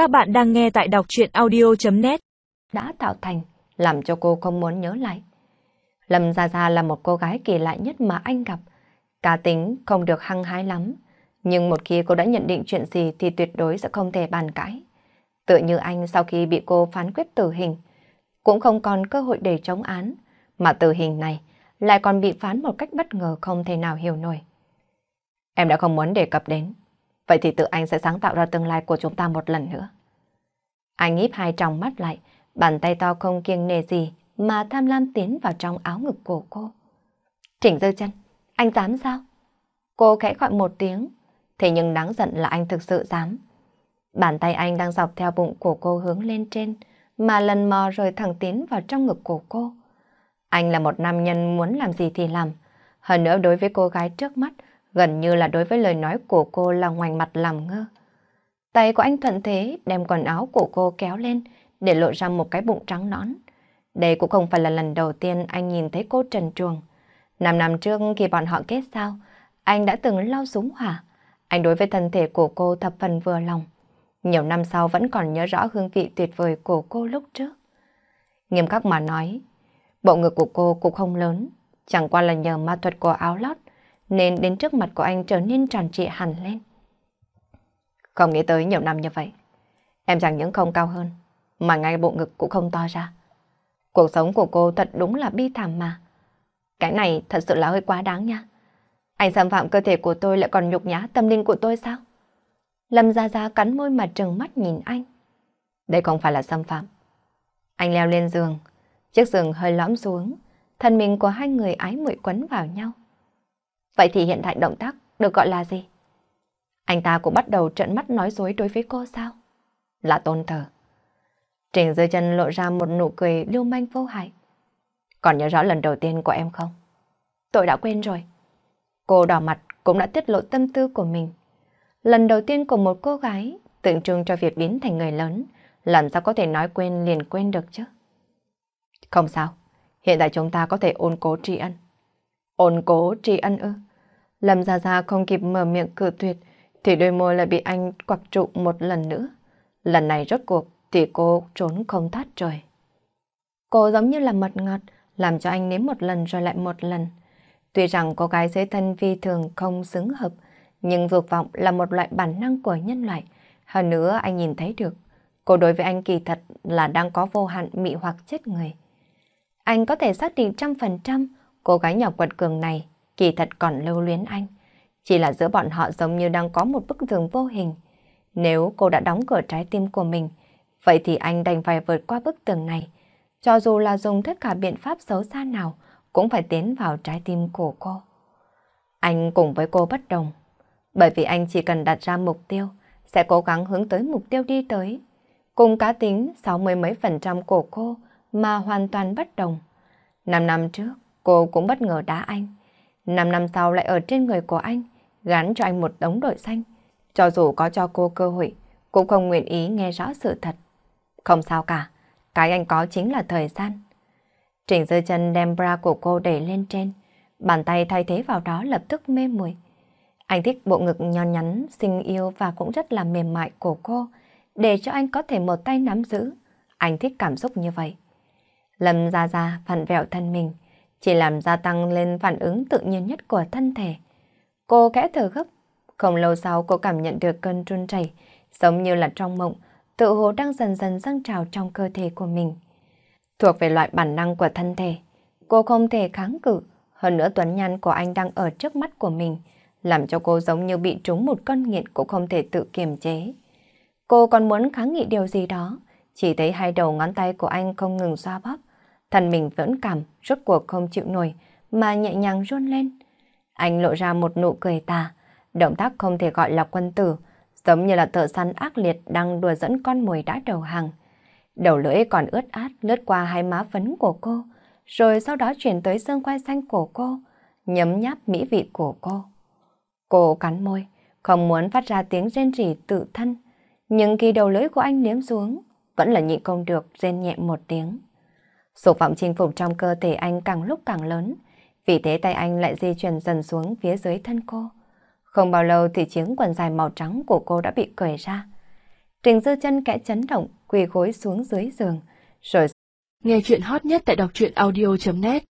Các bạn đang nghe tại đọc chuyện audio.net Đã tạo thành, làm cho cô không muốn nhớ lại. Lâm Gia Gia là một cô gái kỳ lạ nhất mà anh gặp. Cá tính không được hăng hái lắm, nhưng một khi cô đã nhận định chuyện gì thì tuyệt đối sẽ không thể bàn cãi. Tự như anh sau khi bị cô phán quyết tử hình, cũng không còn cơ hội để chống án, mà tử hình này lại còn bị phán một cách bất ngờ không thể nào hiểu nổi. Em đã không muốn đề cập đến, vậy thì tự anh sẽ sáng tạo ra tương lai của chúng ta một lần nữa. Anh nhíp hai tròng mắt lại, bàn tay to không kiêng nề gì mà tham lam tiến vào trong áo ngực của cô. Chỉnh dư chân, anh dám sao? Cô khẽ gọi một tiếng, thế nhưng đáng giận là anh thực sự dám. Bàn tay anh đang dọc theo bụng của cô hướng lên trên, mà lần mò rồi thẳng tiến vào trong ngực của cô. Anh là một nam nhân muốn làm gì thì làm. Hơn nữa đối với cô gái trước mắt, gần như là đối với lời nói của cô là ngoảnh mặt làm ngơ. Tay của anh thuận thế đem quần áo của cô kéo lên để lộ ra một cái bụng trắng nõn. Đây cũng không phải là lần đầu tiên anh nhìn thấy cô trần truồng. Năm năm trước khi bọn họ kết giao, anh đã từng lau súng hỏa. Anh đối với thân thể của cô thập phần vừa lòng. Nhiều năm sau vẫn còn nhớ rõ hương vị tuyệt vời của cô lúc trước. Nghiêm khắc mà nói, bộ ngực của cô cũng không lớn, chẳng qua là nhờ ma thuật của áo lót, nên đến trước mặt của anh trở nên tròn trịa hẳn lên. Không nghĩ tới nhiều năm như vậy, em chẳng những không cao hơn, mà ngay bộ ngực cũng không to ra. Cuộc sống của cô thật đúng là bi thảm mà. Cái này thật sự là hơi quá đáng nha. Anh xâm phạm cơ thể của tôi lại còn nhục nhã tâm linh của tôi sao? Lâm Gia Gia cắn môi mà trừng mắt nhìn anh. Đây không phải là xâm phạm. Anh leo lên giường, chiếc giường hơi lõm xuống, thân mình của hai người ái muội quấn vào nhau. Vậy thì hiện tại động tác được gọi là gì? Anh ta cũng bắt đầu trợn mắt nói dối đối với cô sao? Là tôn thờ. Trình dư chân lộ ra một nụ cười lưu manh vô hại. Còn nhớ rõ lần đầu tiên của em không? Tôi đã quên rồi. Cô đỏ mặt cũng đã tiết lộ tâm tư của mình. Lần đầu tiên của một cô gái tượng trưng cho việc biến thành người lớn, làm sao có thể nói quên liền quên được chứ? Không sao, hiện tại chúng ta có thể ôn cố tri ân. Ôn cố tri ân ư? Lâm Gia Gia không kịp mở miệng cự tuyệt, thì đôi môi lại bị anh quặc trụ một lần nữa. Lần này rốt cuộc thì cô trốn không thoát rồi. Cô giống như là mật ngọt, làm cho anh nếm một lần rồi lại một lần. Tuy rằng cô gái dưới thân vi thường không xứng hợp, nhưng vượt vọng là một loại bản năng của nhân loại. Hơn nữa anh nhìn thấy được, cô đối với anh kỳ thật là đang có vô hạn mị hoặc chết người. Anh có thể xác định trăm phần trăm cô gái nhỏ quật cường này kỳ thật còn lưu luyến anh. Chỉ là giữa bọn họ giống như đang có một bức tường vô hình. Nếu cô đã đóng cửa trái tim của mình, vậy thì anh đành phải vượt qua bức tường này. Cho dù là dùng tất cả biện pháp xấu xa nào, cũng phải tiến vào trái tim của cô. Anh cùng với cô bất đồng, bởi vì anh chỉ cần đặt ra mục tiêu, sẽ cố gắng hướng tới mục tiêu đi tới. Cùng cá tính sáu mươi mấy phần trăm của cô mà hoàn toàn bất đồng. Năm năm trước, cô cũng bất ngờ đá anh. Năm năm sau lại ở trên người của anh, gắn cho anh một đống đội xanh. Cho dù có cho cô cơ hội, cũng không nguyện ý nghe rõ sự thật. Không sao cả, cái anh có chính là thời gian. Trình dư chân đem bra của cô đẩy lên trên, bàn tay thay thế vào đó lập tức mê muội. Anh thích bộ ngực nhon nhắn, xinh yêu và cũng rất là mềm mại của cô, để cho anh có thể một tay nắm giữ. Anh thích cảm xúc như vậy. Lâm ra ra phản vẹo thân mình, chỉ làm gia tăng lên phản ứng tự nhiên nhất của thân thể. Cô kẽ thở gấp, không lâu sau cô cảm nhận được cơn run rẩy, giống như là trong mộng, tự hồ đang dần dần dâng trào trong cơ thể của mình. Thuộc về loại bản năng của thân thể, cô không thể kháng cự, hơn nữa tuấn nhan của anh đang ở trước mắt của mình, làm cho cô giống như bị trúng một con nghiện cũng không thể tự kiềm chế. Cô còn muốn kháng nghị điều gì đó, chỉ thấy hai đầu ngón tay của anh không ngừng xoa bóp, thần mình vẫn cảm, rốt cuộc không chịu nổi, mà nhẹ nhàng run lên. Anh lộ ra một nụ cười tà, động tác không thể gọi là quân tử, giống như là thợ săn ác liệt đang đùa dẫn con mồi đã đầu hàng. Đầu lưỡi còn ướt át lướt qua hai má phấn của cô, rồi sau đó chuyển tới xương quai xanh của cô, nhấm nháp mỹ vị của cô. Cô cắn môi, không muốn phát ra tiếng rên rỉ tự thân, nhưng khi đầu lưỡi của anh liếm xuống, vẫn là nhịn không được rên nhẹ một tiếng. Dục vọng chinh phục trong cơ thể anh càng lúc càng lớn, vì thế tay anh lại di chuyển dần xuống phía dưới thân cô. Không bao lâu thì chiếc quần dài màu trắng của cô đã bị cởi ra. Trình Dư chân kẽ chấn động, quỳ gối xuống dưới giường, rồi nghe chuyện hot nhất tại đọc truyện audio.net